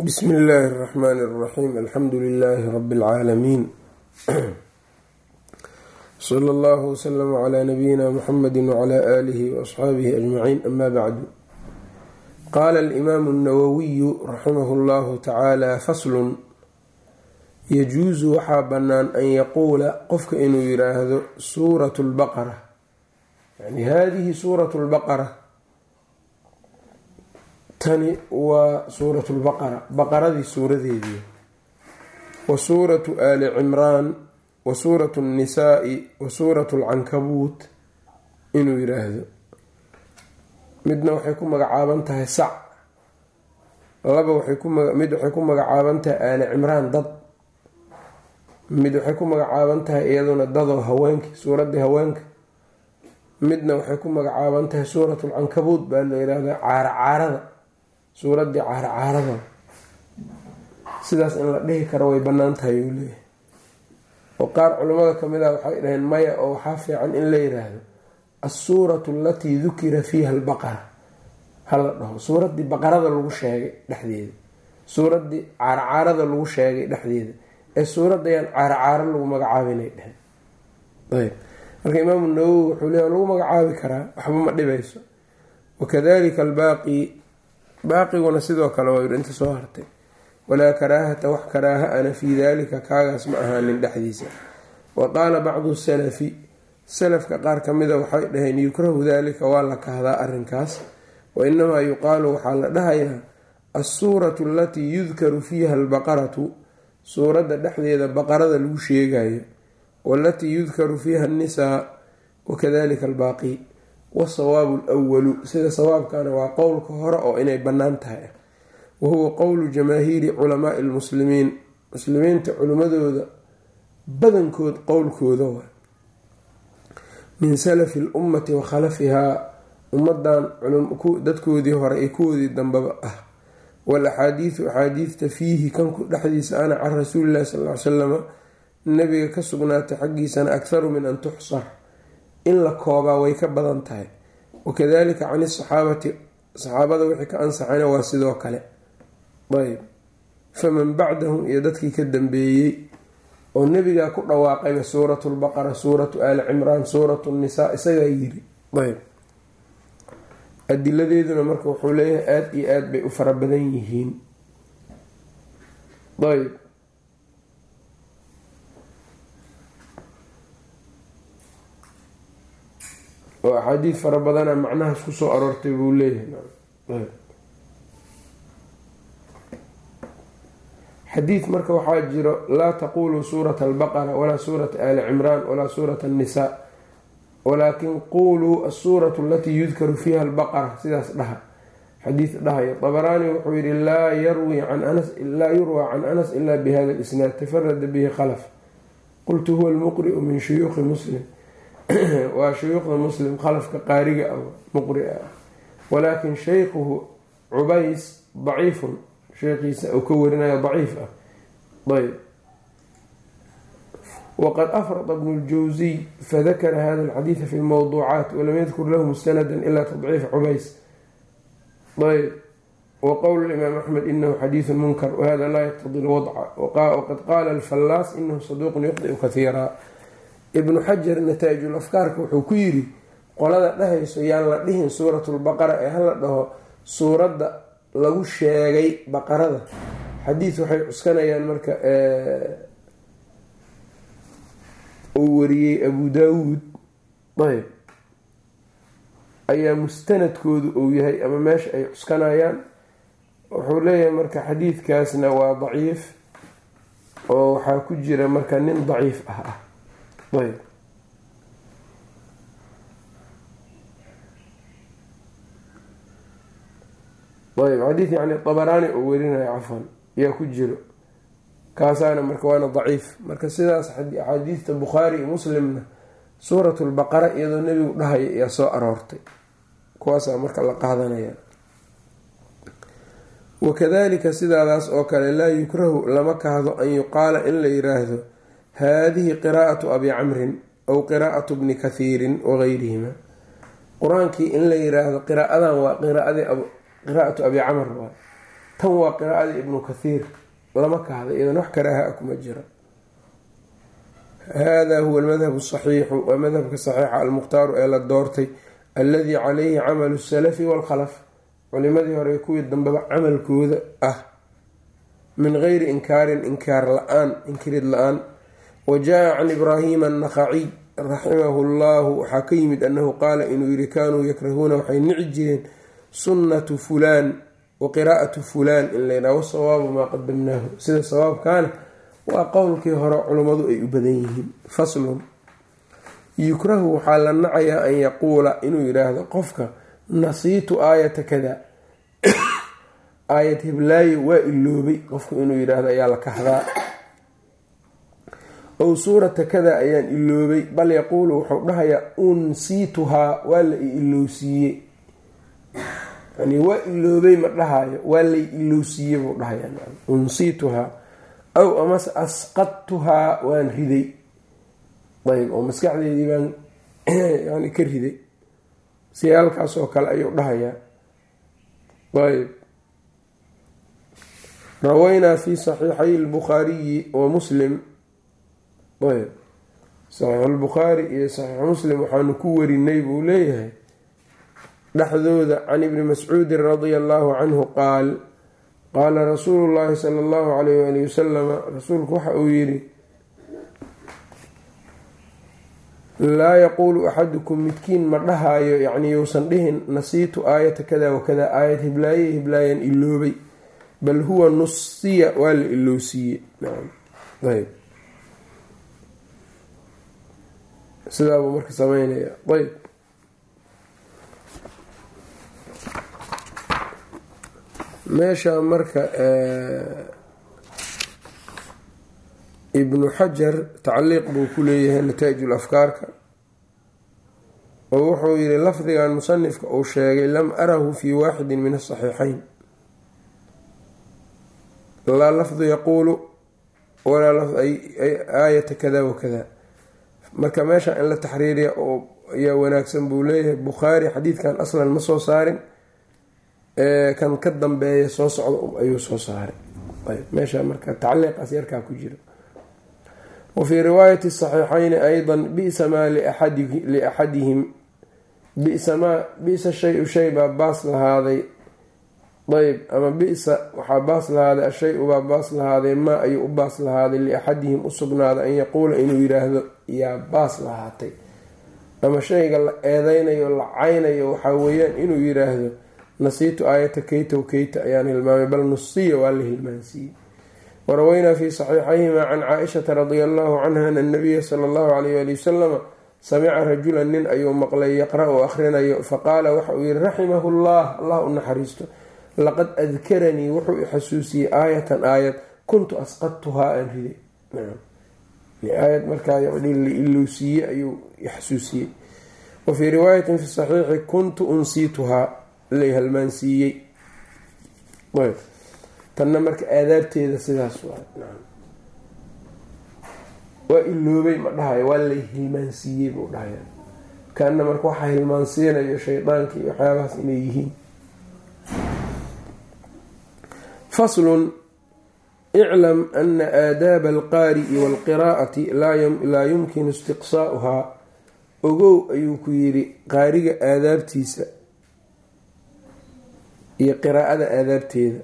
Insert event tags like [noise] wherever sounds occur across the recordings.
bsmi illaahi اraxmaan اraxiim alxamdu lilaahi rabi اlcaalamiin [clears throat] sala allahu wslama cla nabiyina muxamedi wcla aalihi waasxaabihi ajmaciin ama bacdu qaala alimaamu اnawowiyu raximahu llahu tacaala faslun yajuusu waxaa bannaan an yaquula qofka inuu yiraahdo suurat lbaqara yani hadihi suurat lbaqara tani waa suurat lbaqara baqaradii suuradeedii. Wa suuratu aali cimraan wa suuratu nnisaai wa suuratu lcankabuut inuu yiraahdo. Midna waxay ku magacaaban tahay sac. Laba mid waxay ku magacaaban tahay aali cimraan dad. Mid waxay ku magacaaban tahay iyaduna dadoo haweenki suuraddii haweenka. Midna waxay ku magacaaban tahay suuratu lcankabuut baa la yihahdaa caara caarada suuraddii caarcaarada. Sidaas in la dhihi karo way bannaan tahay uu leeyahay. Oo qaar culimmada ka mid ah waxay dhaheen maya oo waxaa fiican in la yiraahdo assuuratu alatii dukira fiiha albaqara. Hala dhaho suuraddii baqarada lagu sheegay dhexdeeda. Suuraddii caarcaarada lagu sheegay dhexdeeda. Ee suuradayaan caarcaaro lagu magacaabinay dheheen ayb. Marka imaamu nawowi wuxuu leeya lagu magacaabi karaa waxba ma dhibayso. Wakadalika albaaqi baaqiguna sidoo kale waa inta soo hartay. Walaa karaahata wax karaaha ana fii dalika kaagaas ma ahaanin dhexdiisa. Wa qaala bacdu salafi salafka qaar kamida waxay dhaheen yukrahu dalika waa la kahdaa arinkaas wa inamaa yuqaalu waxaa la dhahayaa assuuratu alatii yudkaru fiiha albaqaratu suuradda dhexdeeda baqarada lagu sheegayo waalatii yudkaru fiiha annisaa wakadalika albaaqi wasawaabu lwalu sida sawaabkana waa qowlka hore oo inay bannaan tahay. Wa huwa qowlu jamaahiiri culamaai lmuslimiin muslimiinta culimmadooda badankood qowlkooda waa min salafi lummati wa khalafihaa ummadan dadkoodii hore iyo kuwoodii dambeba ah. Walaxaadiidu axaadiidta fiihi kanku dhexdiisa ana can rasuulillahi sal ly salama nabiga ka sugnaatay xaggiisana akharu min an tuxsar in la koobaa way ka badan tahay. Wakadalika can isaxaabati saxaabada wixii ka ansaxayna waa sidoo kale. Ayb faman bacdahum iyo dadkii ka dambeeyey oo nebigaa ku dhawaaqayba suuratu lbaqara suuratu aali cimraan suuratu nisaa isagaa yiri ayb adiladeeduna marka wuxuu leeyahay aada iyo aada bay u fara badan yihiin. Ayb oo axaadiid fara badana macnahaas ku soo aroortay buu leeyahay. Xadiid marka waxaa jiro laa taquluu suurata albaqara walaa suurata aali cimraan walaa suurata annisaa walaakin quluu assuuratu alatii yudkaru fiiha albaqara sidaas dhaha. Xadiid dhahayo dabaraani wuxuu yihi laa yurwaa can anas ila bihada lisnaad tafarada bihi khalaf. Qultu huwa almuqri'u min shuyuuqi muslim [clears throat] waa shuyuuqda muslim khalafka qaariga ah muqri ah. Walaakin shaykhuhu cubays daciifun. Sheekhiisa uu ka warinayo daciif ah. Ayb waqad afrada bnu ljawsiy fadakara hada alxadiida fi lmowduucaat walam yadkur lahu mustanada ila tadciif cubays. Ayb wa qowl imaam axmed inahu xadiidu munkar wahada laa yaqtadi lwadca waqad qaala alfallaas inahu saduuqun yuqdiu kahiira ibnu xajar nataa'ijul afkaarka wuxuu ku yiri qolada dhahayso yaan la dhihin suuratulbaqara ee hala dhaho suuradda lagu sheegay baqarada. Xadiid waxay cuskanayaan marka uu wariyey abu daawuud. Ayb ayaa mustanadkoodu uu yahay ama meesha ay cuskanayaan. Wuxuu leeyahay marka xadiidkaasna waa daciif oo waxaa ku jira marka nin daciif ah ah ayb ayb xadiid yani dabaraani oo werinayo cafan ayaa ku jiro. Kaasaana marka waana daciif. Marka sidaas axaadiidta bukhaari iyo muslimna suuratu lbaqara iyadoo nebigu dhahaya ayaa soo aroortay. Kuwaasaa marka la qaadanaya. Wakadalika sidaadaas oo kale laa yukrahu lama kahdo an yuqaala in la yiraahdo haadihi qiraa'atu abi camrin aw qiraa'atu bni kathiirin wagayrihima qur'aankii in la yiraahdo qiraadan waa qiraa'atu abi camr waay tan waa qiraa'ada ibnu kathiir lama kahda iyadan wax karaaha kuma jira hada huwa almadhabu asaxiixu waa madhabka saxiixa almukhtaaru ee la doortay alladii calayhi camalu salafi waalkhalaf culimadii hore kuwii dambeba camalkooda ah min geyri inkaarin inkaar la'aan inkirid la'aan wa jaa can ibraahima annakhaciy raximahu llahu waxaa ka yimid annahu qaala inuu yihi kaanuu yakrahuuna waxay nici jireen sunnatu fulaan wa qiraa'atu fulaan in laydhaha wasawaabu maa qadamnaahu sida sawaabkaana waa qowlkii hore culummadu ay u badan yihiin faslun yukrahu waxaa la nacayaa an yaquula inuu yidhaahdo qofka nasiitu aayata kada aayad hiblaayo waa iloobay qofku inuu yidhaahdo ayaa la kahdaa ow suurata kada ayaan iloobay bal yaquulu wuxuu dhahayaa unsiituhaa waa la i ilowsiiyey yani waa iloobay ma dhahayo waa lay ilowsiiyey buu dhahayaa unsiituhaa aw amase asqadtuhaa waan riday. Ayb oo maskaxdeydii baan [clears throat] yani ka riday. Si halkaas oo kale ayuu dhahayaa. Ayb rawaynaa fi saxiixay lbukhaariyi wa muslim ayb. Saxiix lbukhaari iyo saxiix muslim waxaanu ku warinay buu leeyahay. Dhexdooda can ibni mascuudin radia allahu canhu qaal qaala rasuulu llaahi sala allahu alayh waali wasalama rasuulku waxa uu yidhi laa yaquulu axadukum midkiin ma dhahaayo yacni yousan dhihin nasiitu aayata kada wakada aayad hiblaaye hiblaayan iloobay bal huwa nusiya waa la ilowsiiye ayb sidaabuu marka sameynaya. Ayb. Meesha marka ibnu xajar tacliiq buu ku leeyahay nataa'ij afkaarka. Oo wuxuu yihi lafdigan musanifka uu sheegay lam arahu fi waaxidin min asaxiixayn laa lafdu yaquulu walaa aayata kada wakada marka meesha in la taxriiriya oo ayaa wanaagsan buu leeyahay bukhaari xadiidkan aslan ma soo saarin kan ka dambeeya soo socda ayuu soo saaray. Meesha marka tacliiqaas yarkaa ku jira wa fii riwaayati saxiixayni ayda bisa maa liaxadihim bisa maa bisa shay-u shay baa baas lahaaday ayb ama bisa waxaa baas lahaaday ashay-u baa baas lahaaday maa ayuu u baas lahaaday liaxadihim u sugnaaday an yaquula inuu yidhaahdo yaa baas lahaatay. Ama shayga la eedeynayo la caynayo waxaa weeyaan inuu yidhaahdo nasiitu aayata keyta keyta ayaan hilmaamay bal nusiya waa la hilmaansiiyey waraweynaa fi saxiixayhima can caaishata radia allahu canha ana nabiya sala allahu alayh ali wasalama samica rajulan nin ayuu maqlay yaqra-u akhrinayo faqaala waxa uu yihi raximahu llah allah u naxariisto laqad adkaranii wuxuu i xasuusiyey aayatan aayad kuntu asqadtuhaa aan riday. Aayad markaa la ilowsiiye ayuu ixasuusiyey wa fii riwaayatin fi saxiixi kuntu unsiituhaa lay halmaansiiyey. Tanna marka aadaabteeda sidaas waa iloobay ma dhahayo waa lay hilmaansiiyey buu dhahaya kaana marka waxaa hilmaansiinayo shaydaanka iyo waxyaabahaas inay yihiin faslun iclam ana aadaaba alqaari'i waalqiraa'ati laa yumkinu istiqsaa'uhaa. Ogow ayuu ku yidhi qaariga aadaabtiisa iyo qiraa'ada aadaabteeda.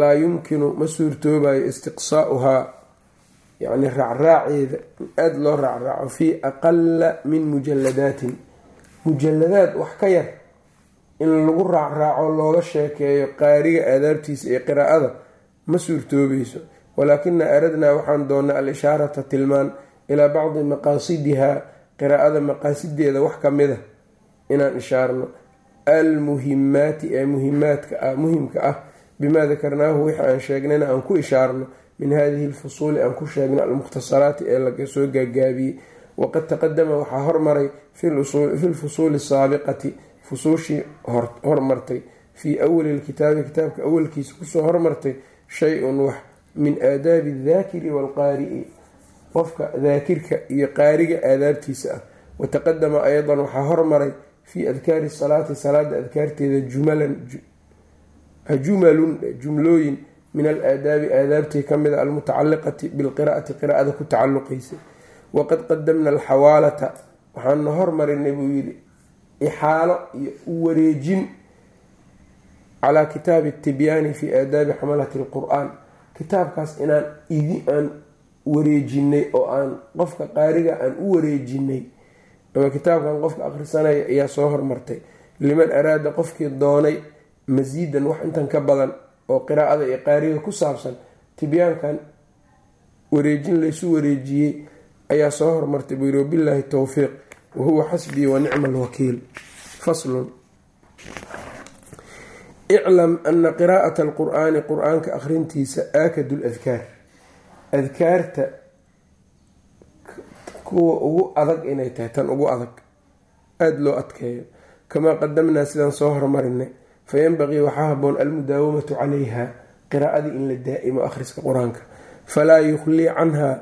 Laa yumkinu ma suurtoobayo istiqsaa'uhaa. Yacni raacraaceeda in aada loo raacraaco fii aqala min mujalladaatin mujaladaad wax ka yar in lagu raacraaco looga sheekeeyo qaariga aadaabtiisa iyo qiraa'ada ma suurtoobayso. Walaakina aradnaa waxaan doonay al-ishaarata tilmaan ilaa bacdi maqaasidihaa qiraa'ada maqaasideeda wax ka mid a inaan ishaarno. Almuhimaati ee muhimaadka ah muhimka ah bimaa dakarnaahu wixii aan sheegnayna aan ku ishaarno min hadihi lfusuuli aan ku sheegno almukhtasaraati ee laga soo gaagaabiyey waqad taqadama waxaa hormaray fi lfusuuli asaabiqati fusuushii hormartay fii awali lkitaabi kitaabka awalkiisa ku soo hormartay shay-un wax min aadaabi aldaakiri waalqaari'i qofka daakirka iyo qaariga aadaabtiisa ah. Wataqadama aydan waxaa hormaray fii adkaari salaati salaada adkaarteeda jumalun jumlooyin min alaadaabi aadaabtii ka mida almutacaliqati bilqiraati qiraa'ada ku tacaluqaysay waqad qadamna alxawaalata waxaana hormarinay buu yidhi ixaalo iyo u wareejin calaa kitaabi tibyaani fi aadaabi xamalati lqur-aan kitaabkaas inaan idi aan wareejinay oo aan qofka qaariga aan u wareejinay ama kitaabkan qofka akhrisanaya ayaa soo hormartay liman araada qofkii doonay masiidan wax intan ka badan oo qiraa'ada iyo qaariga ku saabsan tibyaankan wareejin laysu wareejiyey ayaa soo hormartay buu yiri wabilaahi towfiiq wahuwa xasbii wa nicma alwakiil faslun iclam ana qiraa'ata alqur-aani qur'aanka akhrintiisa aakadu ladkaar adkaarta kuwa ugu adag inay tahay tan ugu adag aada loo adkeeyo kamaa qadamnaa sidaan soo hormarinay fayanbaqii waxaa haboon almudaawamatu calayha qiraa'adii in la daa'imo akhriska qur'aanka falaa yukhlii canhaa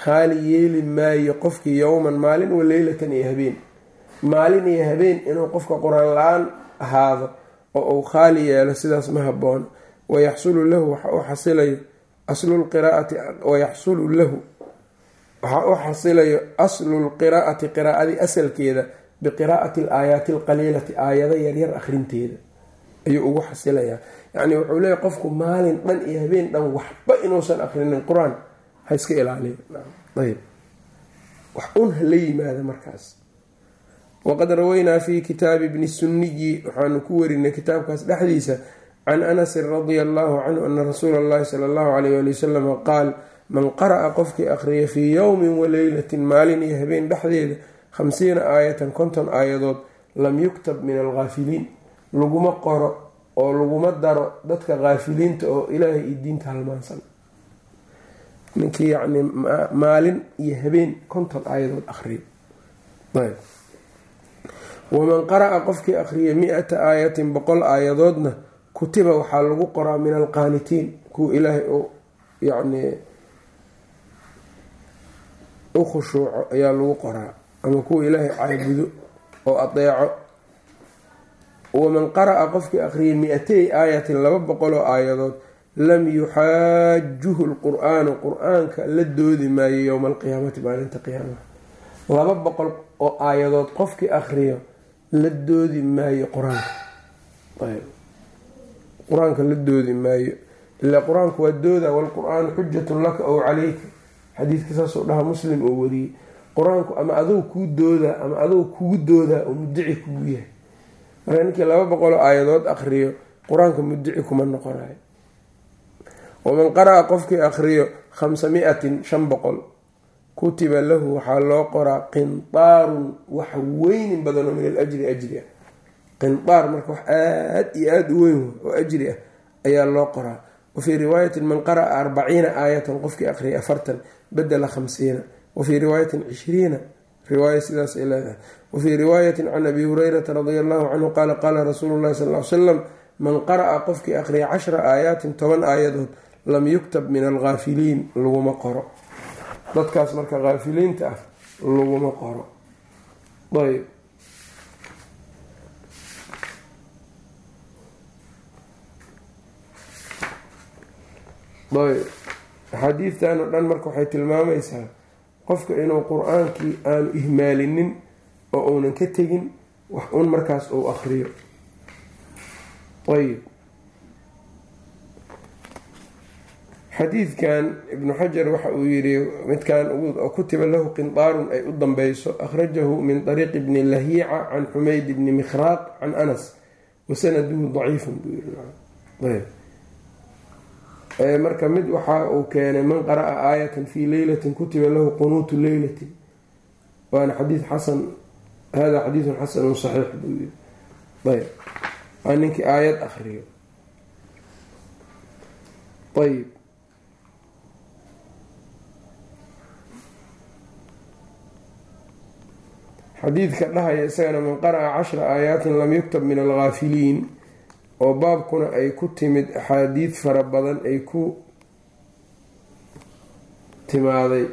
khaali yeeli maayo qofkii yowman maalin wa leylatan iyo habeen. Maalin iyo habeen inuu qofka qur'aan la'aan ahaado oo uu khaali yeelo sidaas ma haboon wayaxsulu lahu waxa u xasilayo aslulqiraati wayaxsulu lahu waxaa u xasilayo aslu lqiraa'ati qiraa'adii asalkeeda biqiraa'ati alaayaati alqaliilati aayado yaryar akhrinteeda. Ayuu ugu xasilayaa. Yacni wuxuu leeyahy qofku maalin dhan iyo habeen dhan waxba inuusan akrinin qur'aan ha iska ilaaliyo. Ayb wax un ha la yimaada markaas. Waqad rawaynaa fi kitaabi bni sunniyi waxaanu ku warinay kitaabkaas dhexdiisa can anasin radia allahu canhu ana rasuula allahi sala allahu alayh ali wasalama qaal man qara'a qofkii akhriya fii yowmin waleylatin maalin iyo habeen dhexdeeda khamsiina aayatan konton aayadood lam yuktab min alghaafiliin. Laguma qoro oo laguma daro dadka haafiliinta oo ilaahay iyo diinta halmaansan ninkii yacni maalin iyo habeen konton aayadood akhriya ayb. Waman qara'a qofkii akhriya mi-ata aayatin boqol aayadoodna kutiba waxaa lagu qoraa min alqaanitiin kuwa ilaahay u yacni u khushuuco ayaa lagu qoraa ama kuwa ilaahay caabudo oo adeeco. Waman qara'a qofkii akhriyay mi-atay aayatin laba boqoloo aayadood lam yuxaajuhu lqur-aanu qur'aanka la doodi maayo yowma alqiyaamati maalinta qiyaamaha laba boqol oo aayadood qofkii akhriyo la doodi maayo qur'aanka. Qur'aanka la doodi maayo. Ilaa qur'aanku waa dooda walqur-aanu xujatun laka ow caleyka xadiidka saasuu dhaha muslim oo wariyey. Qur'aanku ama adou kuu doodaa ama adou kugu doodaa oo mudici kugu yahay. Marka ninkii laba boqoloo aayadood akhriyo qur'aanka mudici kuma noqonayo waman qara'a qofkii akhriyo khamsa shan boqol kutiba lahu waxaa loo qoraa qindaarun wax weynin badanoo min alajri ajri ah. Qindaar marka wax aada iyo aada u weyn oo ajri ah ayaa loo qoraa. Wafii riwaayatin man qara'a arbaciina aayatan qofkii akhriyay afartan badela khamsiina. Wafii riwaayatin cishriina riwaaya sidaas ay leedahay. Wafii riwaayatin can abi hurayrata radia allahu canhu qaala qaala rasuulu llahi sal ly salam man qara'a qofkii akhriya cashra aayaatin toban aayadood lam yuktab min alghaafiliin laguma qoro. Dadkaas marka haafiliinta ah laguma qoro. Ayb. Ayb. Axaadiidtan oo dhan marka waxay tilmaamaysaa qofka inuu qur'aankii aanu ihmaalinin oo uunan ka tegin wax un markaas uu akriyo ayb xadiidkan ibnu xajar waxa uu yidhi midkan kutiba lahu qindaarun ay u danbeyso akhrajahu min ariiqi bni lahiica can xumayd bni mikhraaq can anas wasanaduhu daciifun buu yii marka mid waxa uu keenay man qara'a aayatan fii leylatin kutiba lahu qunuutu leylatin waana xadiid xasan hada xadiidun xasanun saxiix buu yiri ayb. Waa ninkii aayad akriyo ayb xadiidka dhahaya isagana man qara'a cashra aayaatin lam yuktab min alghaafiliin oo baabkuna ay ku timid axaadiid fara badan ay ku timaaday.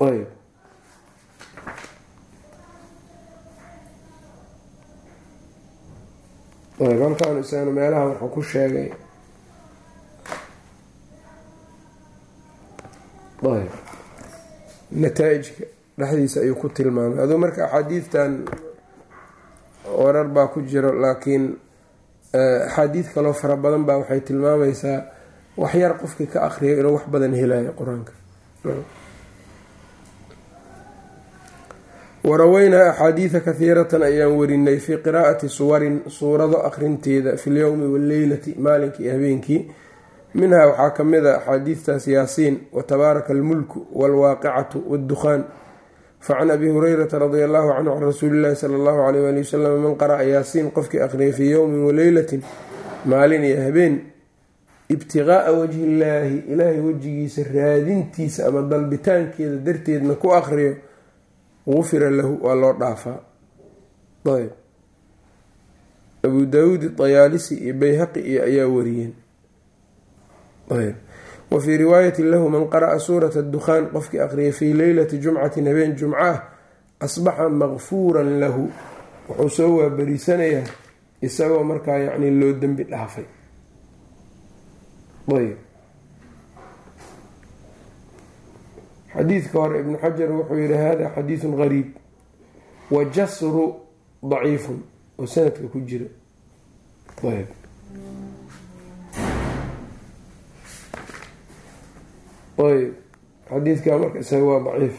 Ayb. Ayb halkaan isagana meelaha wuxuu ku sheegay. Ayb. Nataa-ijka dhexdiisa ayuu ku tilmaamay. Aduu marka axaadiidtan warar baa ku jiro laakiin axaadiid kaloo fara badan baa waxay tilmaamaysaa waxyar qofkii ka aqriyo inuu wax badan helayo qur'aanka. Waraweynaa axaadiida kahiiratan ayaan warinay fii qiraa'ati suwarin suurado aqrinteeda fi lyowmi walleylati maalinkii iyo habeenkii. Minhaa waxaa ka mid a axaadiidtaas yaasiin watabaaraka almulku waalwaaqicatu waddukhaan facan abi hurayrata radia allahu canhu can rasuulillahi sala allahu alayh wali wasalam man qara'a yaasiin qofkii aqriyay fii yowmin waleylatin maalin iyo habeen ibtiqaa'a wajhi illaahi ilaahay wejigiisa raadintiisa ama dalbitaankeeda darteedna ku aqriyo gufira lahu waa loo dhaafaa ayb abu daawuud dayaalisi iyo bayhaqi iyo ayaa wariyeen ayb wa fii riwaayati lahu man qara'a suurata dukhaan qofkii aqriyay fii leylati jumcatin habeen jumco ah asbaxa makfuuran lahu wuxuu soo waabariisanayaa isagoo markaa yacni loo dembi dhaafay xadiidka hore ibnu xajar wuxuu yihi hada xadiidun gariib wa jasru daciifun oo sanadka ku jira ayb. Ayb xadiidka marka isaga waa daciif.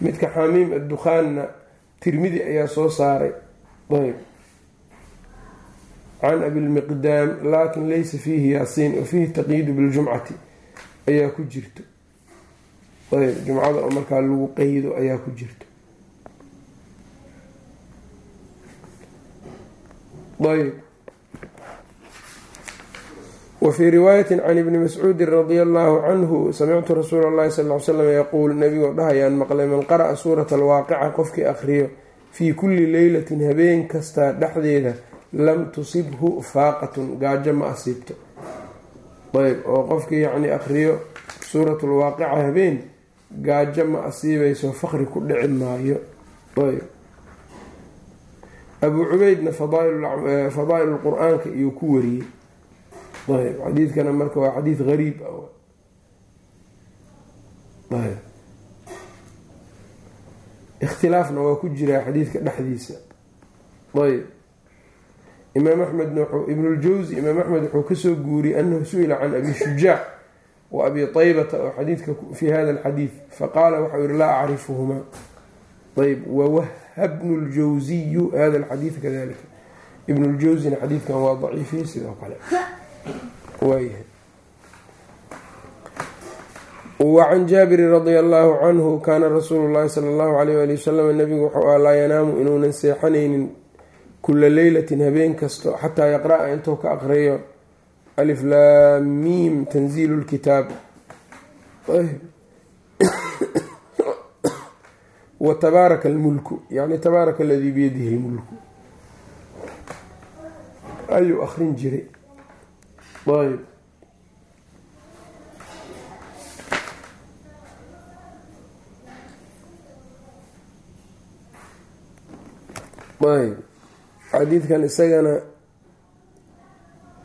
Midka xamiim addukhaanna tirmidi ayaa soo saaray. Ayb. Can abilmiqdaam laakin laysa fiihi yaasiin wa fiihi taqyiidu biljumcati ayaa ku jirto. Ayb. Jumcada oo markaa lagu qeydo ayaa ku jirto. Ayb wa fii riwaayati can ibni mascuudi radia allahu canhu samictu rasuula allahi sal ly slam yaquul nabigoo dhahayaan maqlay man qara'a suurata alwaaqica qofkii akhriyo fii kulli leylatin habeen kastaa dhexdeeda lam tusibhu faaqatun gaajo ma asiibto ayb oo qofkii yacni akhriyo suurat lwaaqica habeen gaajo ma asiibayso faqri ku dhici maayo ayb abuu cubeydna fadaa'il lqur-aanka iyuu ku wariyey xadiidkana marka waa xadiid gariib ayb. Ikhtilaafna waa ku jiraa xadiidka dhexdiisa. Ayb. Imaam axmedna ibnuljawsi imaam axmed wuxuu ka soo guuriyey anahu su'ila can abi shujaac wa abi taybata oo xadiidka fi hada alxadiid. Faqaala waxau yihi laa acrifuhumaa ayb wawahbnu ljawsiyu hada alxadiid kadalika ibnuljawsina xadiidkan waa daciifiyey sidoo kale wacan jaabirin radia allahu canhu kaana rasuulu llahi sala allahu alayh ali wasalam nabigu wuxuu ah laa yanaamu inuunan seexanaynin kula leylatin habeen kasto xataa yaqra-a intuu ka aqriyo alif laamiim tanziilu lkitaab wa tabaaraka almulku yani tabaaraka aladii biyadihi lmulku ayuu akrin jiray ayb ayb xadiidkan isagana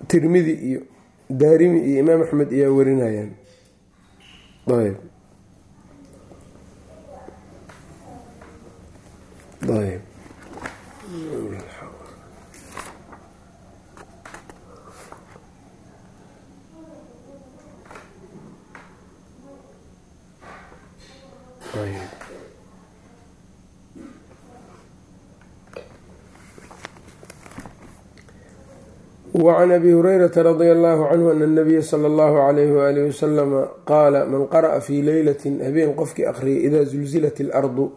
tirmidi iyo daarimi iyo imaam axmed ayaa warinayaan. Ayb ayb wacan abi hurayrata radia allahu canhu ana nabiya sala allahu alayhi waalihi wasalama qaala man qara'a fii leylatin habeen qofkii akhriyay idaa zulzilat ilardu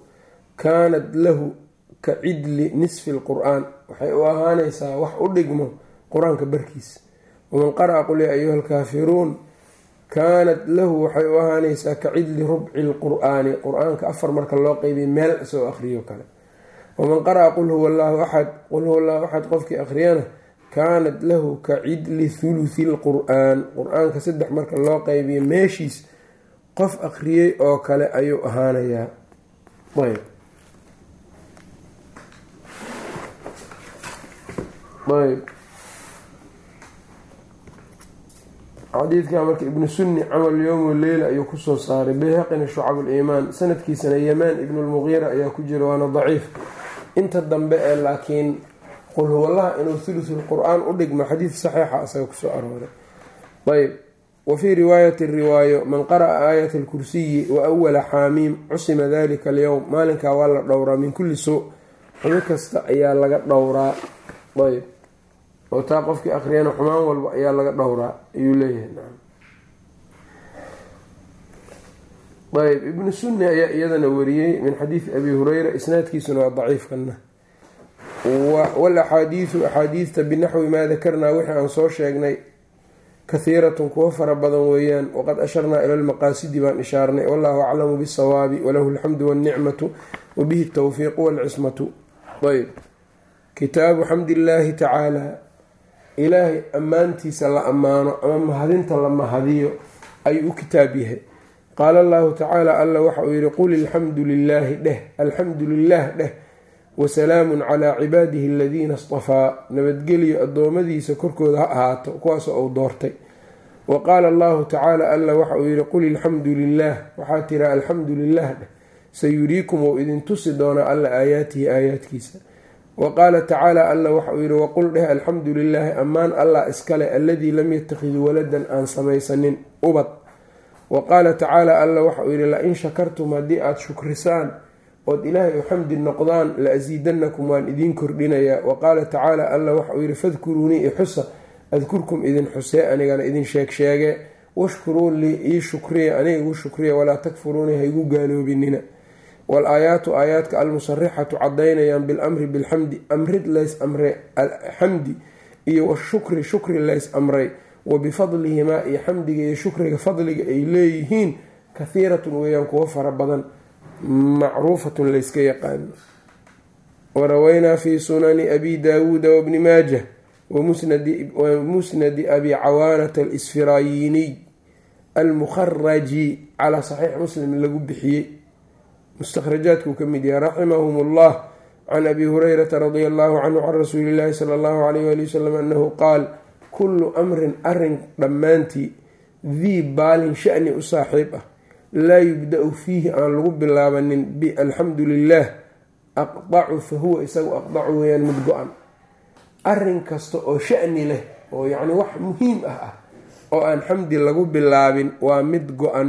kaanat lahu ka cidli nisfi lqur-aan waxay u ahaanaysaa wax u dhigmo qur'aanka barkiis waman qara'a qul yaa ayuha alkaafiruun kaanat lahu waxay u ahaanaysaa ka cidli rubci lqur-aani qur'aanka afar marka loo qeybiya meel isoo akhriyo kale waman qara'a qul huwa allahu axad qul huwa allahu axad qofkii akhriyana kaanad lahu ka cidli thuluthi lqur'aan qur'aanka saddex marka loo qeybiyo meeshiis qof akhriyey oo kale ayuu ahaanayaa ayb. Ayb. Xadiidka marka ibnu sunni camal yowmu leyla ayuu ku soo saaray. Bayhaqina shucab liimaan sanadkiisana yamaan ibnu lmuqiira ayaa ku jira waana daciif. Inta dambe ee laakiin qul huwallaha inuu thuluthul qur'aan u dhigmo xadiid saxiixa isaga ku soo arooray. Ayb wa fii riwaayati riwaayo man qara'a aayat alkursiyi wa awala xaamiim cusima dalika alyowm maalinkaa waa la dhowraa min kulli suu. Xumo kasta ayaa laga dhowraa. Ayb oo taa qofkii akhriyana xumaan walba ayaa laga dhowraa ayuu leeyahay ayb ibnu sunni ayaa iyadana wariyey min xadiidi abi hureyra isnaadkiisuna waa daciifkana walaxaadiidu axaadiidta binaxwi maa dakarnaa wixii aan soo sheegnay kahiiratun kuwo fara badan weeyaan waqad asharnaa ila lmaqaasidi baan ishaarnay wallahu aclamu bisawaabi walahu alxamdu walnicmatu wabihi tawfiiqu walcismatu. Ayb kitaabu xamdi illaahi tacaala ilaahay ammaantiisa la ammaano ama mahadinta la mahadiyo ayuu u kitaab yahay. Qaala allahu tacaala alla waxa uu yihi qul ilxamdu lilaahi dheh alxamdu lilah dheh wasalaamun calaa cibaadihi aladiina istafaa nabadgeliyo addoommadiisa korkooda ha ahaato kuwaasoo uu doortay. wa qaala allahu tacaala alla waxa uu yihi qul ilxamdu lilah waxaa tiraa alxamdu lilah dheh sayuriikum ou idin tusi doonaa alla aayaatihi aayaadkiisa wa qaala tacaala alla waxa uu yihi waqul dheh alxamdu lilaahi ammaan allah iskale alladii lam yattakhid waladan aan samaysanin ubad wa qaala tacaala alla waxa uu yihi la-in shakartum haddii aada shukrisaan ood ilaahay u xamdi noqdaan la asiidanakum waan idiin kordhinayaa wa qaala tacaala alla waxa uu yihi fadkuruunii ixusa adkurkum idin xusee anigana idin sheeg sheege. Washkuruun lii ii shukriya aniga igu shukriya walaa takfuruunii haygu gaaloobinina. Wal aayaatu aayaadka almusarixatu cadaynayaan bilamri bilxamdi amrid lays amre xamdi iyo washukri shukri lays amray. Wa bifadlihimaa iyo xamdiga iyo shukriga fadliga ay leeyihiin kahiiratun weeyaan kuwo fara badan macruufatun layska yaqaano. Warawaynaa fi sunani abi daawuuda wabni maajah wamusnadi abi cawaanata alisfirayiniy almukharaji calaa saxiix muslim lagu bixiyey. Mustakhrajaadkuu ka mid yahay raximahum ullah can abi hurayrata radia allahu canhu can rasuuli illaahi sala allahu alayh wali wasalam annahu qaal kullu amrin arrin dhammaantii dii baalin shani u saaxiib ah laa yubda-u fiihi aan lagu bilaabanin bialxamdu lilah aqdacu fa huwa isagu aqdacu weyaan mid go-an. Arin kasta oo shani leh oo yacni wax muhiim ah ah oo aan xamdi lagu bilaabin waa mid go-an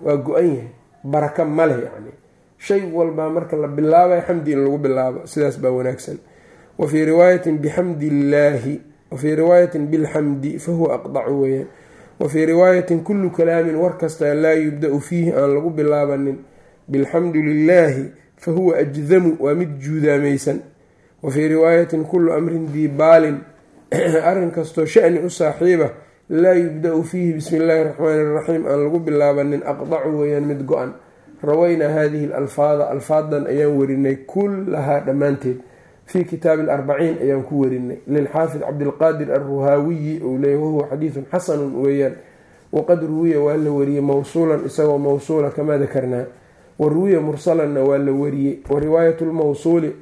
waa go-an yahay. Baraka ma leh yacni. Shay walbaa marka la bilaabay xamdi in lagu bilaabo sidaas baa wanaagsan. Wa fii riwaayatin bixamdi illaahi wa fii riwaayatin bilxamdi fa huwa aqdacu weyaan wa fii riwaayatin kullu kalaamin war kasta laa yubda-u fiihi aan lagu bilaabanin. Bilxamdu lilaahi fa huwa ajdamu waa mid juudaamaysan wa fii riwaayatin kullu amrin dii baalin. [clears throat] Arrin kastoo shani u saaxiiba laa yubda-u fiihi bismi illaahi raxmaani iraxiim aan lagu bilaabanin aqdacu weeyaan mid go-an. Rawaynaa hadihi alalfaada alfaadan ayaan warinay kullahaa dhammaanteed fii kitaabi alarbaciin ayaan ku warinay lilxaafid cabdilqaadir alruhaawiyi ou leeyay wahuwa xadiidun xasanun weeyaan. Waqad ruwiya waa la wariyey mawsuulan isagoo mawsuula kamaa dakarnaa. Wa ruwiya mursalanna waa la wariyey. Wa riwaayat lmawsuuli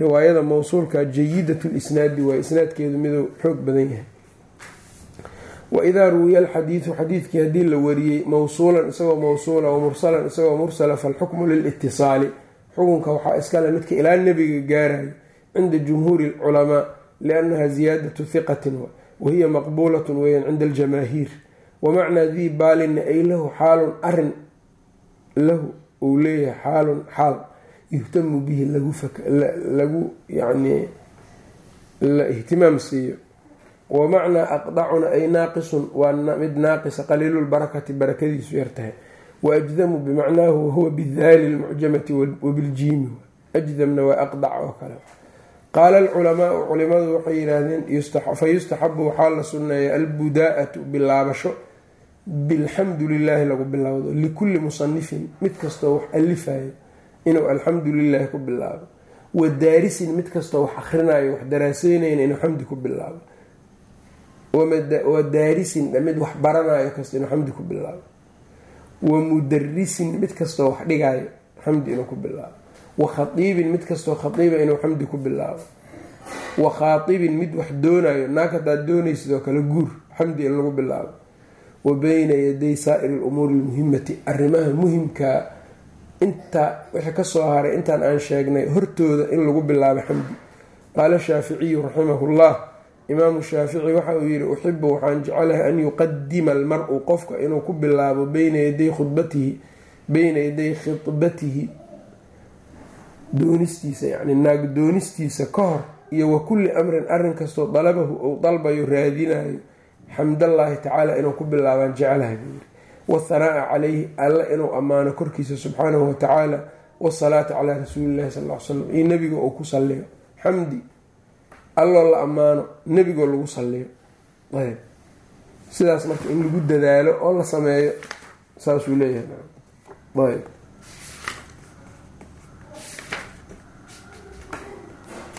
riwaayada mawsuulka jayidat lisnaadi waa isnaadkeedu miduu xoog badan yahay. Waidaa ruwiya alxadiidu xadiidkii haddii la wariyey mawsuulan isagoo mawsuula wa mursalan isagoo mursala falxukmu lilitisaali xukunka waxaa iskale midka ilaa nebiga gaarayo cinda jumhuuri alculamaa liannaha ziyaadatu hiqatin wahiya maqbuulatun weyaan cinda aljamaahiir. Wamacnaa dii baalinna ay lahu xaalun arrin lahu uu leeyahay xaalun xaal yuhtamu bihi lagu yani la ihtimaam siiyo. Wamacnaa aqdacuna ay naaqisun waa mid naaqisa qaliilulbarakati barakadiisu yartahay waajdamu bimacnaahu wahuwa bidaali lmucjamati wabiljiimi ajdamna waa aqdac oo kale qaala alculamaau culimadu waxay yidhaahdeen fayustaxabu waxaa la sunneeya albudaa'atu bilaabasho bilxamdu lilaahi lagu bilowdo likulli musanifin mid kastoo wax alifayo inuu alxamdu lilaahi ku bilaabo wa daarisin mid kastoo wax akhrinayo wax daraaseynayna inuu xamdi ku wa mudarisin mid kastoo wax dhigaayo xamdi inuu ku bilaabo. Wa khatiibin mid kastoo khatiiba inuu xamdi ku bilaabo. Wa khaatibin mid wax doonayo naag hadaad doonaysid oo kale guur xamdi in lagu bilaabo. Wa beyna yaday saa'iri lumuuri lmuhimati arrimaha muhimkaa intaa wixii ka soo haray intaan aan sheegnay hortooda in lagu bilaabo xamdi. Qaala shaaficiyu raximahullah imaamu shaafici waxa uu yihi uxibu waxaan jecelahay an yuqadima almar-u qofka inuu ku bilaabo beyna yaday khudbatihi beyna yaday khidbatihi doonistiisa yani naag doonistiisa ka hor iyo wa kulli amrin arrin kastoo dalabahu uu dalbayo raadinayo xamdallaahi tacaala inuu ku bilaabaan jecelahay buu yiri wathanaa'a calayhi alla inuu ammaano korkiisa subxaanahu watacaala wasalaata calaa rasuulillahi sal l slam iyo nebiga uu ku salliyo. Xamdi alloo la ammaano nebigoo lagu salliyo. Ayb. Sidaas marka in lagu dadaalo oo la sameeyo saasuu leeyahay. Ayb.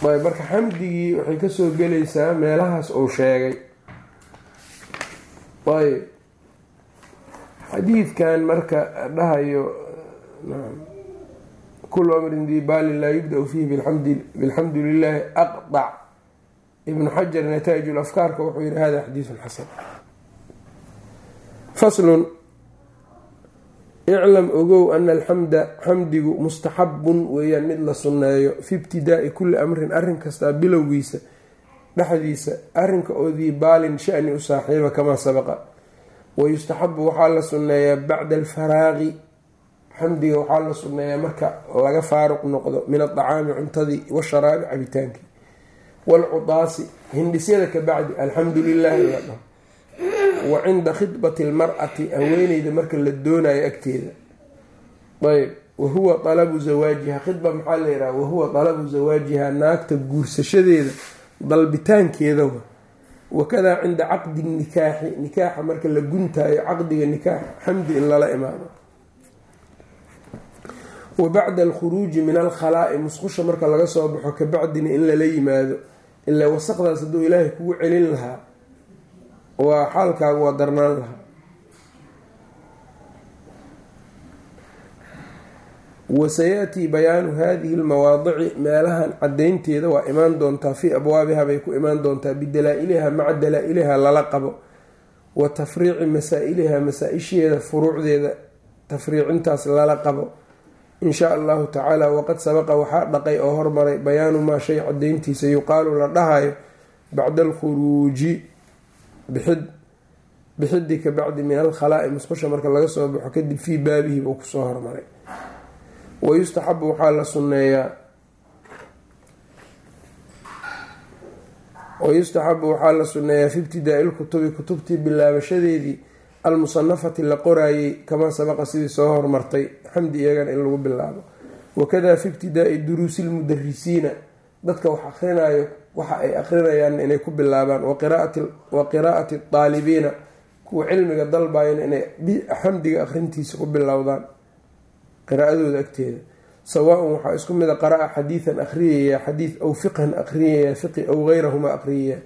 Ayb marka xamdigii waxay ka soo gelaysaa meelahaas uu sheegay. Ayb. Xadiidkan marka dhahayo kulu amrin dibaalin laa yubda-u fiihi bilxamdu lilaahi aqdac ibnu xajar nataa'ij lafkaarka wuxuu yihi hada xadiidun xasan. Faslun iclam ogow ana alxamda xamdigu mustaxabun weeyaan mid la sunneeyo fi ibtidaai kulli amrin arrin kastaa bilowgiisa dhexdiisa arrinka oo dii baalin shani u saaxiiba kamaa sabaqa. Wayustaxabu waxaa la sunneeyaa bacda alfaraaqi xamdiga waxaa la sunneeyaa marka laga faaruq noqdo min adacaami cuntadii washaraabi cabitaankii waalcudaasi hindhisyada ka bacdi alxamdu lilaahi la dhaho wa cinda khidbati almar-ati haweeneyda marka la doonayo agteeda ayb wahuwa dalabu zawaajiha khidba maxaa la yidhaha wahuwa dalabu zawaajiha naagta guursashadeeda dalbitaankeeda wakadaa cinda caqdi nikaaxi nikaaxa marka la guntaayo caqdiga nikaax xamdi in lala imaado wa bacda alkhuruuji min alkhalaa'i musqusha marka laga soo baxo kabacdina in lala yimaado ilaa wasaqdaas hadduu ilaahay kugu celin lahaa waa xaalkaagu waa darnaan lahaa. Wasayatii bayaanu hadihi lmawaadici meelahan cadaynteeda waa imaan doontaa fii abwaabiha bay ku imaan doontaa bidalaa-iliha maca dalaa-iliha lala qabo. Wa tafriici masaa-iliha masaa-isheeda furuucdeeda tafriicintaas lala qabo in shaa allahu tacaala waqad sabaqa waxaa dhaqay oo hormaray bayaanu maa shay cadayntiisa yuqaalu la dhahayo bacda alkhuruuji bixid bixidi ka bacdi min alkhalaa'i musqusha marka laga soo baxo kadib fii baabihi buu ku soo hormaray. Wayustaxabu waxaa la sunneeyaa. Wayustaxabu waxaa la sunneeyaa fi ibtidaai lkutubi kutubtii bilaabashadeedii almusanafati la qoraayey kamaa sabaqa sidii soo hormartay xamdi iyagana in lagu bilaabo. Wakada fi ibtidaai duruusi lmudarisiina dadka wax akrinayo waxa ay akrinayaan inay ku bilaabaan. Wa qiraa'ati daalibiina kuwa cilmiga dalbayana inay xamdiga akrintiisa ku bilowdaan qiraa'adooda agteeda. Sawaa-un waxaa isku mida qara-a xadiidan akhriyaya xadiid aw fiqhan akhriyaya fiqi aw geyrahuma akhriyaya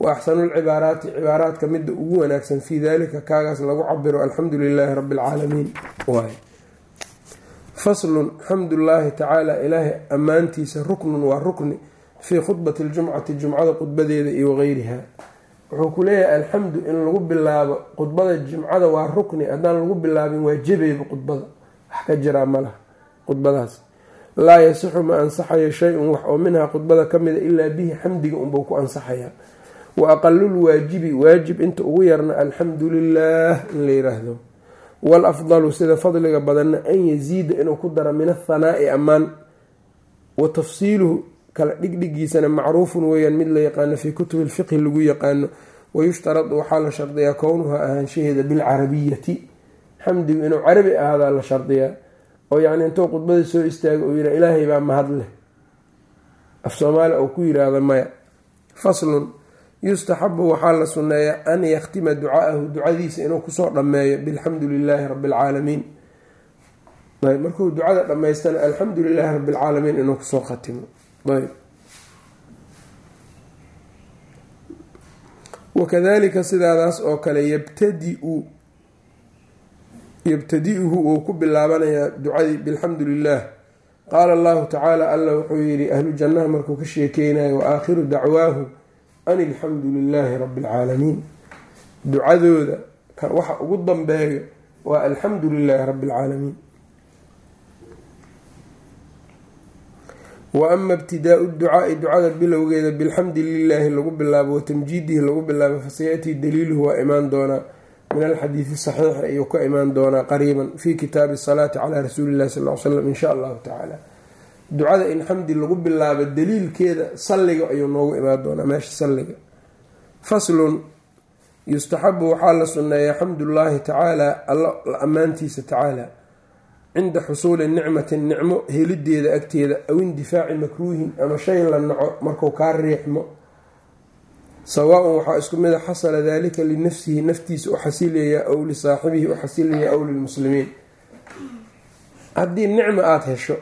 wa axsanu lcibaaraati cibaaraadka midda ugu wanaagsan fii dalika kaagaas lagu cabiro alxamdu lilaahi rabi alcaalamiin waay faslun xamdullaahi tacaala ilaahay ammaantiisa ruknun waa rukni fii khudbati ljumcati jumcada khudbadeeda iyo wageyriha wuxuu ku leeyahay alxamdu in lagu bilaabo khudbada jumcada waa rukni haddaan lagu bilaabin waa jebeyba khudbada wax ka jiraa malaha khudbadaas laa yasixu ma ansaxayo shay-un wax oo minhaa khudbada ka mida ilaa bihi xamdiga unbuu ku ansaxayaa wa aqalulwaajibi waajib inta ugu yarna alxamdu lilaah in la yiraahdo. Waalafdalu sida fadliga badanna an yasiida inuu ku daro min athanaa'i ammaan. Wa tafsiiluhu kala dhigdhigiisana macruufun weeyaan mid la yaqaano fii kutubi lfiqhi lagu yaqaano. Wayushtaradu waxaa la shardiyaa kownuha ahaanshaheeda bilcarabiyati xamdigu inuu carabi ahaadaa la shardiyaa. Oo yacni intuu khudbada soo istaago uu yihaa ilaahay baa mahad leh. Af soomaali ou ku yiraahdo maya faslun yustaxabu waxaa la sunneeyaa an yakhtima ducaahu ducadiisa inuu ku soo dhammeeyo bilxamdu lilaahi rabi alcaalamiin markuu ducada dhammaystana alxamdu lilaahi rabi alcaalamiin inuu ku soo khatimo. Ayb. Wakadalika sidaadaas oo kale yabtadiu yabtadi-uhu uu ku bilaabanayaa ducadii bilxamdu lilah qaala allahu tacaala alla wuxuu yidhi ahlu jannaha markuu ka sheekeynayo wa aakhiru dacwaahu an ilxamdu lilaahi rabi alcaalamiin ducadooda waxa ugu dambeeyo waa alxamdu lilaahi rabbi اlcaalamiin wa ama ibtidaau ducaai ducada bilowgeeda bilxamdi lilaahi lagu bilaabo watamjiidihi lagu bilaabo fasayatii daliiluhu waa imaan doonaa. Min alxadiidi saxiixi ayuu ka imaan doonaa qariiban fi kitaabi salaati calaa rasuuli illahi sal l slam insha allahu tacaala ducada in xamdi lagu bilaabo daliilkeeda salliga ayuu noogu imaan doonaa meesha salliga. Faslun yustaxabu waxaa la sunneeyaa xamdullaahi tacaala alla ammaantiisa tacaala cinda xusuuli nicmatin nicmo helideeda agteeda aw indifaaci makruuhin ama shay la naco marku kaa riixmo. Sawaa-un waxaa isku mid a xasala dalika linafsihi naftiisa u xasilayaa aw lisaaxibihi u xasilayaa aw lilmuslimiin. Haddii nicmo aada hesho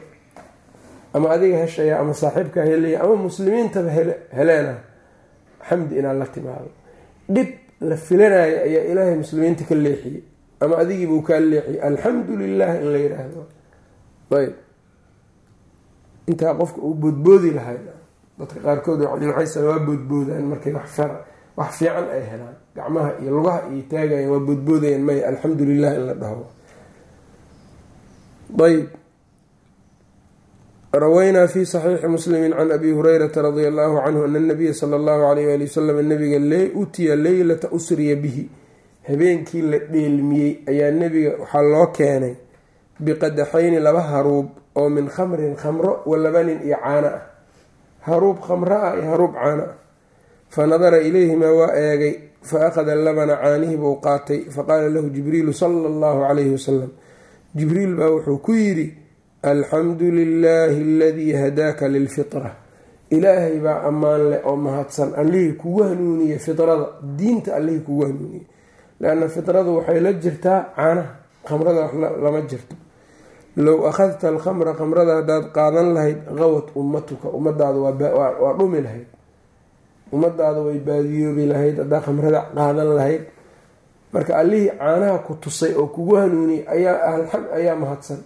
ama adiga heshaya ama saaxiibkaa helaya ama muslimiintaba heleena xamdi inaad la timaado. Dhib la filanayo ayaa ilaahay muslimiinta ka leexiyey ama adigiibuu kaa leexiyay alxamdu lilah in la yiraahdo. Ayb. Intaa qofka uu boodboodi lahay dadka qaarkood waxaysan waa boodboodaan markay wax fiican ay helaan. Gacmaha iyo lugaha iyo taagayan waa boodboodayaan maya alxamdu lilah in la dhaho. Ayb rawaynaa fi saxiixi muslimi can abi hurayrata radia allahu canhu ana nabiya sala allahu alayh ali wasalam nabiga utiya leylata usriya bihi. Habeenkii la dheelmiyey ayaa nebiga waxaa loo keenay biqadaxayni laba haruub oo min khamrin khamro wa labanin iyo caano ah. Haruub khamro ah iyo haruub caano ah. Fa nadara ilayhimaa waa eegay fa akhada labana caanihii buu qaatay faqaala lahu jibriilu sala allahu calayhi wasalam jibriil baa wuxuu ku yidhi alxamdu lilaahi aladii hadaaka lilfitra ilaahay baa ammaan leh oo mahadsan. Allihii kugu hanuuniyey fitrada. Diinta allihii kugu hanuuniyey. Leanna fitradu waxay la jirtaa caanaha. Khamrada lama jirto. Low akhadta alkhamra khamrada haddaad qaadan lahayd qawad ummatuka. Ummadaada waa dhumi lahayd. Ummadaada way baadiyoobi lahayd. Haddaad khamrada qaadan lahayd. Marka allihii caanaha ku tusay oo kugu hanuuniyey ayaa mahadsan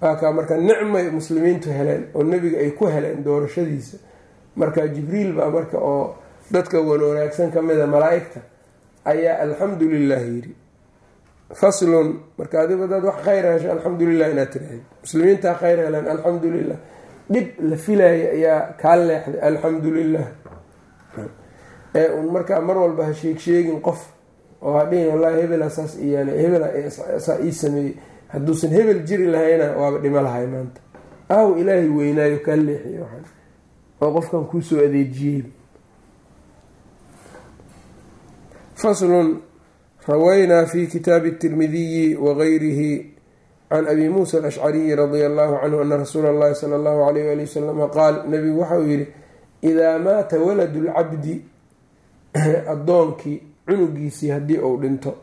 waakaa marka nicmay muslimiintu heleen oo nebiga ay ku heleen doorashadiisa. Marka jibriil baa marka oo dadka wan wanaagsan ka mida malaa-igta ayaa alxamdu lilah yiri faslun marka adigu hadaad wax khayr hesho alxamdu lilah inaad tiraahid muslimiintaa khayr heleen alxamdu lilah dhib la filaaya ayaa kaa leexday alxamdu lilah ee un markaa mar walba ha sheeg sheegin qof oo hadhihin wallahi hebela saas iyaal hebela saa ii sameeyey hadduusan hebel jiri lahayna waaba dhimo lahay maanta. Aaw ilaahay weynaayo kaa leexiy waxaan oo qofkan kuusoo adeejiyey faslun rawaynaa fi kitaabi tirmidiyi wagayrihi can abi muusa alashcariyi radia allahu canhu ana rasuula allahi sala allahu alayh ali wasalama qaal nabigu waxauu yihi idaa maata waladu lcabdi [clears throat] addoonkii cunugiisii haddii uu dhinto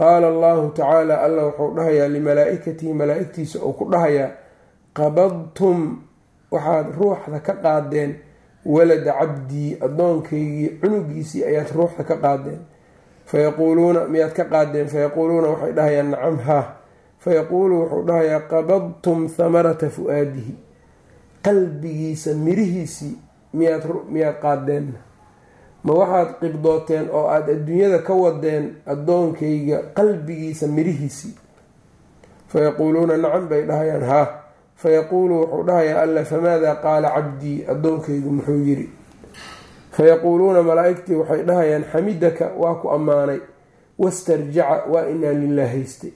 qaala allahu tacaala alla wuxuu dhahayaa limalaa-ikatihi malaa-igtiisa uu ku dhahayaa qabadtum waxaad ruuxda ka qaadeen walada cabdii addoonkaygii cunugiisii ayaad ruuxda ka qaadeen. Fayaquuluuna miyaad ka qaadeen? Fayaquuluuna waxay dhahayaan nacam haa fayaquulu wuxuu dhahayaa qabadtum hamarata fu-aadihi. Qalbigiisa mirihiisii miyaad miyaad qaadeen ma waxaad qibdooteen oo aada adduunyada ka wadeen addoonkayga qalbigiisa mirihiisii fayaquuluuna nacam bay dhahayaan. Haa. Fayaquulu wuxuu dhahayaa alla famaadaa qaala cabdii? Addoonkaygu muxuu yiri fayaquuluuna malaa-igtii waxay dhahayaan xamidaka waa ku ammaanay. Wastarjaca waa inaa lilah haystay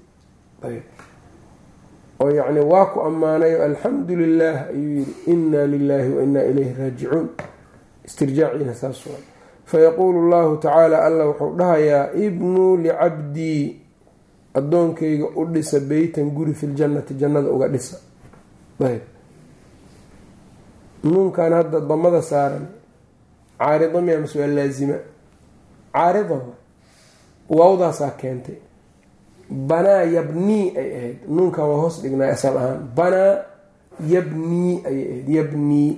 oo yacni waa ku ammaanayo alxamdu lilah ayuu yiri inaa lilaahi wa ilayhi raajicuun. Istirjaaciina saas waa fayaquulu llahu tacaala alla wuxuu dhahayaa ibnuu licabdii addoonkayga u dhisa beytan guri fi ljannati jannada uga dhisa ayb nuunkan hadda damada saaran caarido miya mase waa laazima caarida waawdaasaa keentay banaa yabnii ay ahayd nuunkan waa hoos dhignaa asal ahaan banaa yabnii ayay ahayd yabnii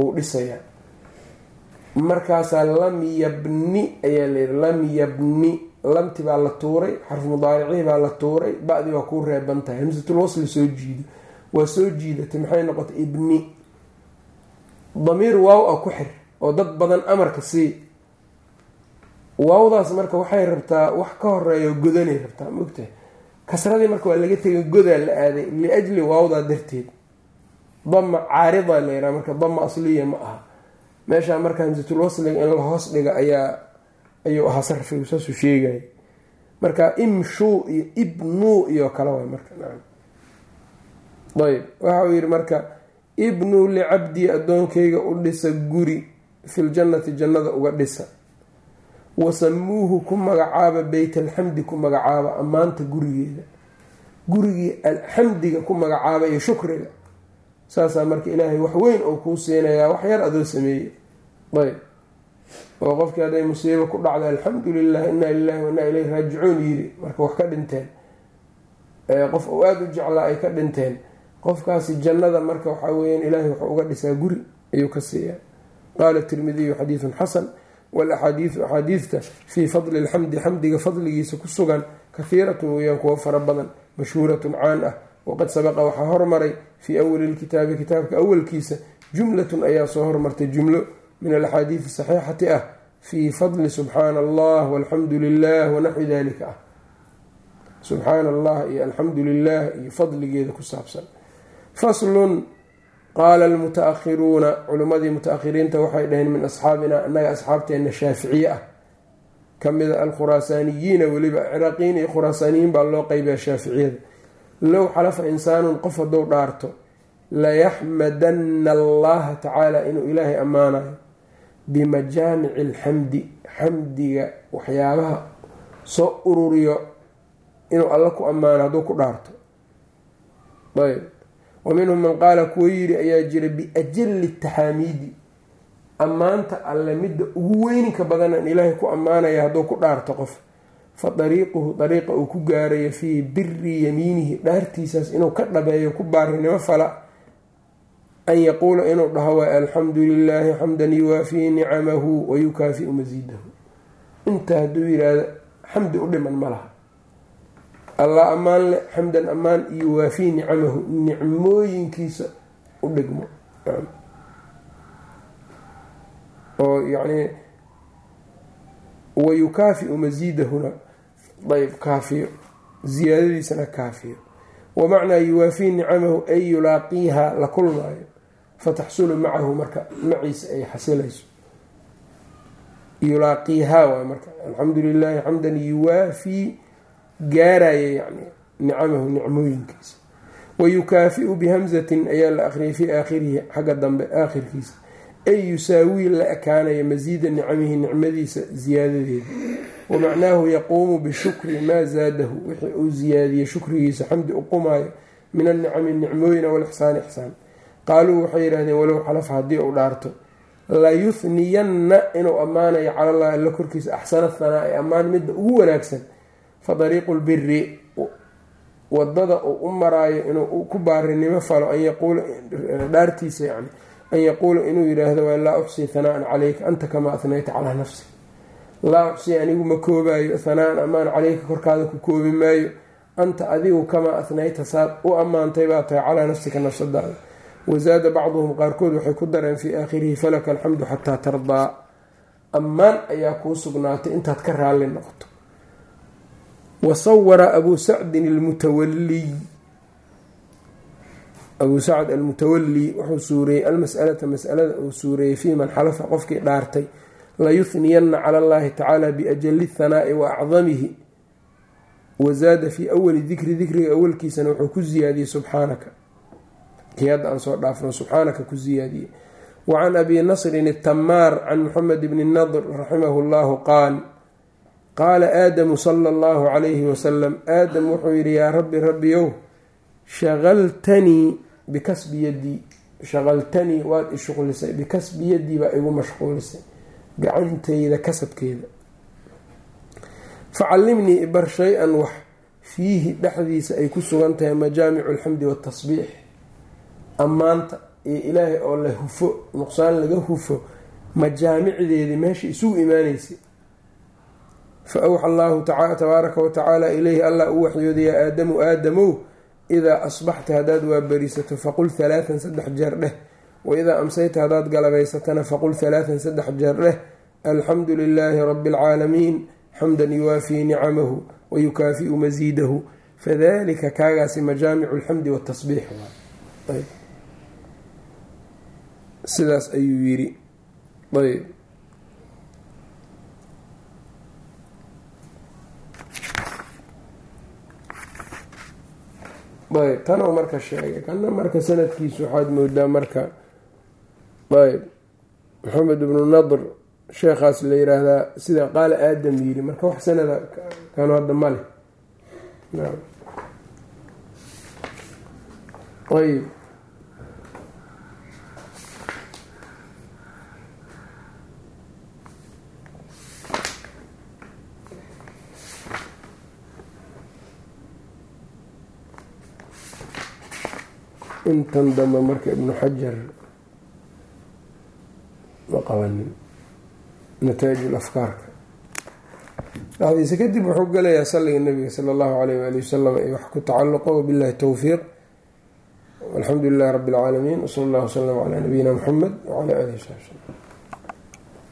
uu dhisayaa markaasaa lam yabni ayaa layihi lam yabni lamti baa la tuuray xarfu mudaaricihii baa la tuuray ba-dii waa kuu reeban tahay. Hamsatul wasli soo jiido waa soo jiidatay maxay noqotay? Ibni. Damiir waaw a ku xir oo dad badan amarka sii. Waawdaas marka waxay rabtaa wax ka horeeyo godanay rabtaa mogtahay kasradii marka waa laga tegay godaa la aaday liajli waawdaa darteed. Dama caarida la yidhaha marka dama asliya ma aha meeshaa marka hamsatul wasliga in la hoos dhiga ayaa ayuu ahaa sarfigu saasuu sheegaya marka imshuu iyo ibnuu iyo kale waay marka ayb waxa uu yihi marka ibnuu licabdii addoonkayga u dhisa guri filjannati jannada uga dhisa. Wasamuuhu ku magacaaba beyt alxamdi ku magacaaba ammaanta gurigeeda. Gurigii alxamdiga ku magacaaba iyo shukriga saasaa marka ilaahay wax weyn oo kuu siinayaa wax yar adoo sameeyey. Ayb. Oo qofkii hadday musiibo ku dhacda alxamdu lilah inaa lilahi wainaa ileyhi raajicuun yiri marka wax ka dhinteen. Qof uu aada u jeclaa ay ka dhinteen. Qofkaasi jannada marka waxaa weyaan ilaahay wuxuu uga dhisaa guri ayuu ka siiyaa. Qaala tirmidiyu xadiidun xasan walaxaadiidu axaadiidta fii fadli lxamdi xamdiga fadligiisa ku sugan kahiiratun weeyaan kuwo fara badan mashhuuratun caan ah waqad sabaqa waxaa hormaray fii awali lkitaabi kitaabka awalkiisa jumlatun ayaa soo hormartay jumlo min alaxaadiidi saxiixati ah fii fadli subxaana allah walxamdu lilah wanaxwi dalika ah. Subxaana allah iyo alxamdu lilah iyo fadligeeda ku saabsan. Faslun qaala almuta-ahiruuna culimmadii waxay dhaheen min asxaabina annaga asxaabteenna shaaficiye ah. Ka mida alkhuraasaaniyiina weliba ciraaqiyiin iyo khuraasaaniyiin baa loo qeybiyaa shaaficiyada low xalafa insaanun qof hadduu dhaarto layaxmadanna allaha tacaala inuu ilaahay ammaanayo bimajaamici alxamdi xamdiga waxyaabaha soo ururiyo inuu alla ku ammaano hadduu ku dhaarto. Ayb. Wa minhum man qaala kuwa yiri ayaa jira biajali taxaamiidi ammaanta alle midda ugu weyninka badanaan ilaahay ku ammaanaya hadduu ku dhaarto qof fa dariiquhu dariiqa uu ku gaarayo fii biri yamiinihi dhaartiisaas inuu ka dhabeeyo ku baarinimo fala an yaquula inuu dhaho waa alxamdu lilaahi xamdan yuwaafii nicamahu wayukaafiu masiidahu intaa hadduu yiraahdo xamdi u dhiman ma laha. Allah ammaan le xamdan ammaan yuwaafii nicamahu nicmooyinkiisa u dhigmo. Oo yani wayukaafiu masiidahuna ayb kaafiyo ziyaadadiisana kaafiyo. Wamacnaa yuwaafii nicamahu ay yulaaqiiha la kulmaayo fataxsulu macahu marka maciisa ay xasilayso. Yulaaqiihaa waay marka alxamdu lilaahi xamdan yuwaafii gaaraya yani nicamahu nicmooyinkiisa wayukaafiu bihamzatin ayaa la akhriyay fii aakhirihi xagga dambe aakhirkiisa ay yusaawii la ekaanaya masiida nicamihi nicmadiisa ziyaadadeeda wamacnaahu yaquumu bishukri maa zaadahu wixii uu ziyaadiyey shukrigiisa xamdi u qumaayo min annicami nicmooyin walixsaani ixsaan qaaluu waxay yidhahdeen walow xalafa haddii uu dhaarto layuhniyanna inuu ammaanayo calallah alla korkiisa axsana hanaa-i ammaan midda ugu wanaagsan fa dariiqu lbiri waddada uu u maraayo inuu baarinimo falo an yaquula dhaartiisa yani an yaquula inuu yidhaahdo waa laa uxsii hanaan caleyka anta kamaa athnayta calaa nafsi laa uxsii anigu ma koobaayo hanaan ammaan caleyka korkaada ku koobi maayo anta adigu kamaa athnayta saad u ammaantay baa tahay calaa nafsika nafsadaada wasaada bacduhum qaarkood waxay ku dareen fii aakhirihi falaka alxamdu xataa tardaa ammaan ayaa kuu sugnaatay intaad ka raalli noqoto wasawara abuu sacdin almutawaliy abuu sacd almutawali wuxuu suureeyey almas'alata masalada uu suureeyey fii man xalafa qofkii dhaartay layuhniyanna cala allahi tacaala biajali hanaa'i wa acdamihi wazaada fii awali dikri dikriga awalkiisana wuxuu ku ziyaadiyey subxaanaka. Kii hadda aan soo dhaafno subxaanaka ku ziyaadiyey. Wa can abi nasrin itamaar can muxamed bni nadr raximahu llahu qaal qaala aadamu sala allahu calayhi wasalam aadam wuxuu yidhi yaa rabbi rabbiyow shaqaltanii bikasbi yaddii shaqaltanii waad ishuqlisay bikasbi yaddii baa igu mashquulisay. Gacantayda kasabkeeda. Facallimnii ibar shay-an wax fiihi dhexdiisa ay ku sugan tahay majaamicu alxamdi waatasbiix ammaanta iyo ilaahay oo la hufo nuqsaan laga hufo majaamicdeedii meesha isugu imaaneysay fa awxa allahu tabaaraka wa tacaala ileyhi allah u waxyooday yaa aadamu aadamow idaa asbaxta haddaad waabarisato faqul halaatan saddex jeer dheh waidaa amsayta haddaad galabaysatana faqul halaatan saddex jeer dheh alxamdu lilaahi rabi alcaalamiin xamdan yuwaafii nicamahu wayukaafiu masiidahu fadalika kaagaasi majaamicu alxamdi watasbiix sidaas ayuu yiri ayb ayb tanoo marka sheegay kana marka sanadkiisu waxaad moodaa marka ayb maxamed ibnu nadr sheekhaas la yiraahdaa sida qaala aadam yiri marka wax sanada kanu hadda ma ayb intan dambe marka ibnu xajar ma qabanin nataa'ij afkaarka. Dhacdiisa kadib wuxuu galayaa salliga nabiga sala allahu alayh waali wasalam ee wax ku tacalluqo wabillahi towfiiq walxamdu lilahi rabbi اlcaalamiin wsala allah wslam calaa nabiyina muxamed wcala alihi wsabi slm